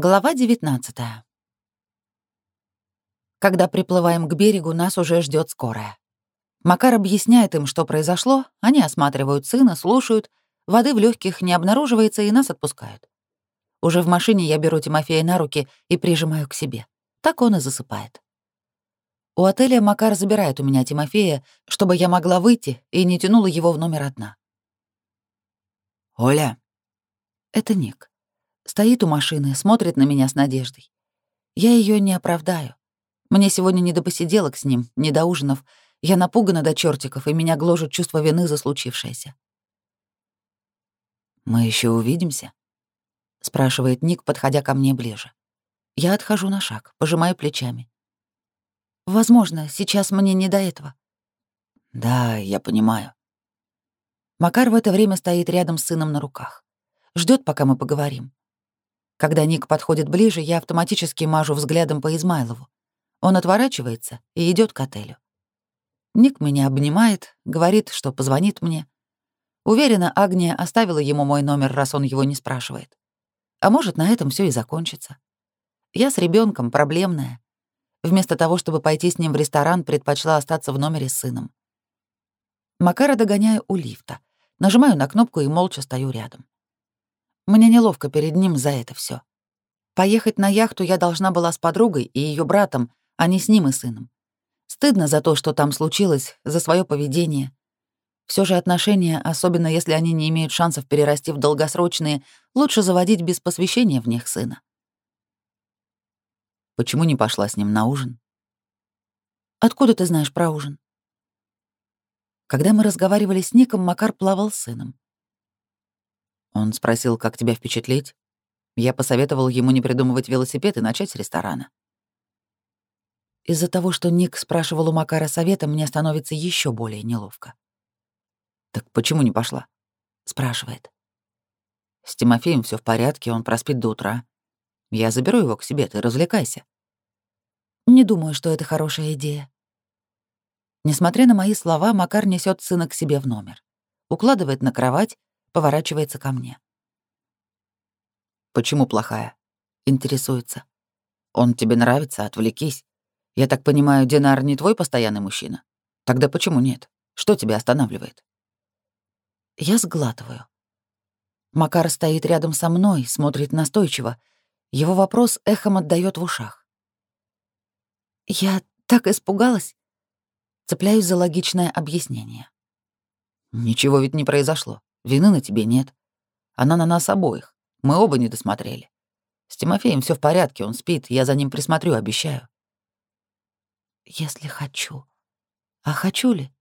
Глава 19 Когда приплываем к берегу, нас уже ждет скорая. Макар объясняет им, что произошло, они осматривают сына, слушают, воды в легких не обнаруживается и нас отпускают. Уже в машине я беру Тимофея на руки и прижимаю к себе. Так он и засыпает. У отеля Макар забирает у меня Тимофея, чтобы я могла выйти и не тянула его в номер одна. «Оля!» Это Ник. Стоит у машины, смотрит на меня с надеждой. Я ее не оправдаю. Мне сегодня не до посиделок с ним, не до ужинов. Я напугана до чертиков, и меня гложет чувство вины за случившееся. «Мы еще увидимся?» — спрашивает Ник, подходя ко мне ближе. Я отхожу на шаг, пожимаю плечами. «Возможно, сейчас мне не до этого». «Да, я понимаю». Макар в это время стоит рядом с сыном на руках. ждет, пока мы поговорим. Когда Ник подходит ближе, я автоматически мажу взглядом по Измайлову. Он отворачивается и идет к отелю. Ник меня обнимает, говорит, что позвонит мне. Уверена, Агния оставила ему мой номер, раз он его не спрашивает. А может, на этом все и закончится. Я с ребенком проблемная. Вместо того, чтобы пойти с ним в ресторан, предпочла остаться в номере с сыном. Макара догоняю у лифта. Нажимаю на кнопку и молча стою рядом. Мне неловко перед ним за это все. Поехать на яхту я должна была с подругой и ее братом, а не с ним и сыном. Стыдно за то, что там случилось, за свое поведение. Все же отношения, особенно если они не имеют шансов перерасти в долгосрочные, лучше заводить без посвящения в них сына. Почему не пошла с ним на ужин? Откуда ты знаешь про ужин? Когда мы разговаривали с Ником, Макар плавал с сыном. Он спросил, как тебя впечатлить. Я посоветовал ему не придумывать велосипед и начать с ресторана. Из-за того, что Ник спрашивал у Макара совета, мне становится еще более неловко. «Так почему не пошла?» — спрашивает. «С Тимофеем все в порядке, он проспит до утра. Я заберу его к себе, ты развлекайся». Не думаю, что это хорошая идея. Несмотря на мои слова, Макар несет сына к себе в номер, укладывает на кровать поворачивается ко мне. «Почему плохая?» — интересуется. «Он тебе нравится, отвлекись. Я так понимаю, Динар не твой постоянный мужчина? Тогда почему нет? Что тебя останавливает?» Я сглатываю. Макар стоит рядом со мной, смотрит настойчиво. Его вопрос эхом отдает в ушах. «Я так испугалась!» Цепляюсь за логичное объяснение. «Ничего ведь не произошло. Вины на тебе нет. Она на нас обоих. Мы оба не досмотрели. С Тимофеем все в порядке, он спит, я за ним присмотрю, обещаю. Если хочу. А хочу ли?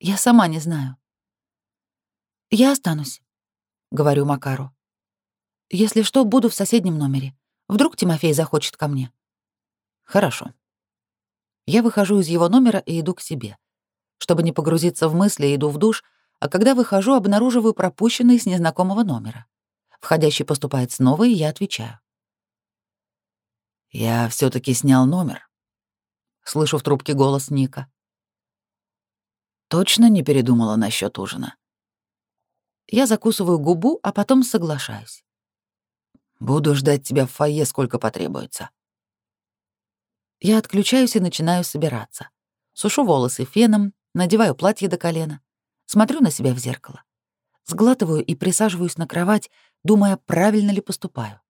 Я сама не знаю. Я останусь, говорю Макару. Если что, буду в соседнем номере. Вдруг Тимофей захочет ко мне. Хорошо. Я выхожу из его номера и иду к себе. Чтобы не погрузиться в мысли, иду в душ — а когда выхожу, обнаруживаю пропущенный с незнакомого номера. Входящий поступает снова, и я отвечаю. «Я все таки снял номер», — слышу в трубке голос Ника. «Точно не передумала насчет ужина?» Я закусываю губу, а потом соглашаюсь. «Буду ждать тебя в фойе, сколько потребуется». Я отключаюсь и начинаю собираться. Сушу волосы феном, надеваю платье до колена. Смотрю на себя в зеркало. Сглатываю и присаживаюсь на кровать, думая, правильно ли поступаю.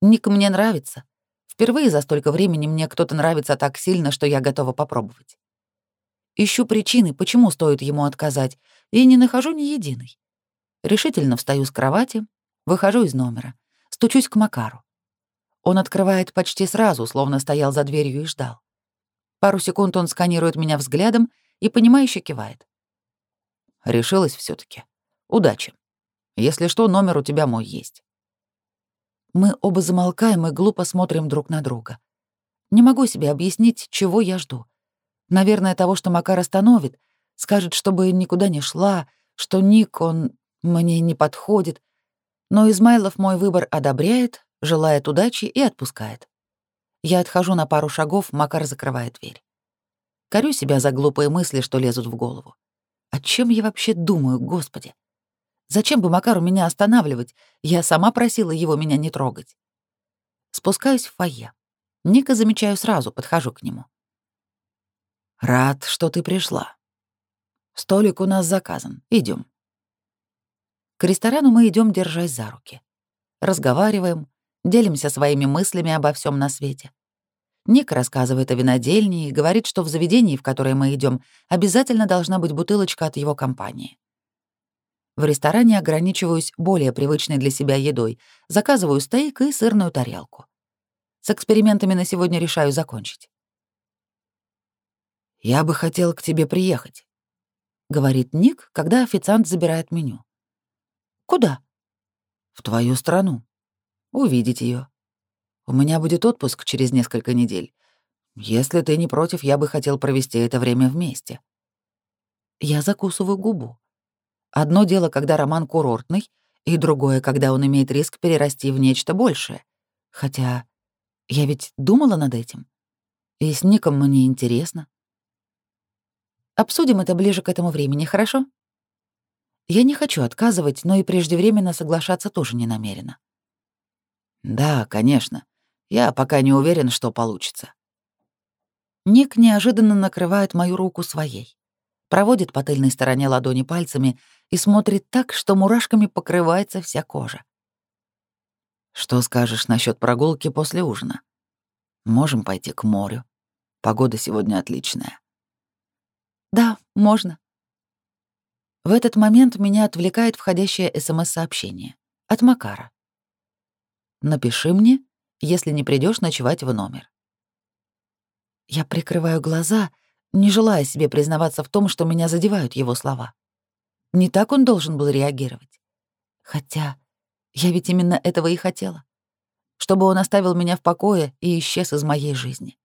Ник мне нравится. Впервые за столько времени мне кто-то нравится так сильно, что я готова попробовать. Ищу причины, почему стоит ему отказать, и не нахожу ни единой. Решительно встаю с кровати, выхожу из номера, стучусь к Макару. Он открывает почти сразу, словно стоял за дверью и ждал. Пару секунд он сканирует меня взглядом и, понимающе кивает. Решилась все таки Удачи. Если что, номер у тебя мой есть. Мы оба замолкаем и глупо смотрим друг на друга. Не могу себе объяснить, чего я жду. Наверное, того, что Макар остановит, скажет, чтобы никуда не шла, что Ник, он мне не подходит. Но Измайлов мой выбор одобряет, желает удачи и отпускает. Я отхожу на пару шагов, Макар закрывает дверь. Корю себя за глупые мысли, что лезут в голову. О чем я вообще думаю, господи? Зачем бы Макару меня останавливать? Я сама просила его меня не трогать. Спускаюсь в фойе. Ника замечаю сразу, подхожу к нему. «Рад, что ты пришла. Столик у нас заказан. Идем. К ресторану мы идем, держась за руки. Разговариваем, делимся своими мыслями обо всем на свете. Ник рассказывает о винодельне и говорит, что в заведении, в которое мы идем, обязательно должна быть бутылочка от его компании. В ресторане ограничиваюсь более привычной для себя едой, заказываю стейк и сырную тарелку. С экспериментами на сегодня решаю закончить. «Я бы хотел к тебе приехать», — говорит Ник, когда официант забирает меню. «Куда?» «В твою страну. Увидеть ее. У меня будет отпуск через несколько недель. Если ты не против, я бы хотел провести это время вместе». Я закусываю губу. Одно дело, когда роман курортный, и другое, когда он имеет риск перерасти в нечто большее. Хотя я ведь думала над этим. И с Ником мне интересно. Обсудим это ближе к этому времени, хорошо? Я не хочу отказывать, но и преждевременно соглашаться тоже не намерена. Да, конечно. Я пока не уверен, что получится. Ник неожиданно накрывает мою руку своей, проводит по тыльной стороне ладони пальцами и смотрит так, что мурашками покрывается вся кожа. Что скажешь насчет прогулки после ужина? Можем пойти к морю. Погода сегодня отличная. Да, можно. В этот момент меня отвлекает входящее СМС-сообщение от Макара. Напиши мне, если не придешь ночевать в номер. Я прикрываю глаза, не желая себе признаваться в том, что меня задевают его слова. Не так он должен был реагировать. Хотя я ведь именно этого и хотела. Чтобы он оставил меня в покое и исчез из моей жизни.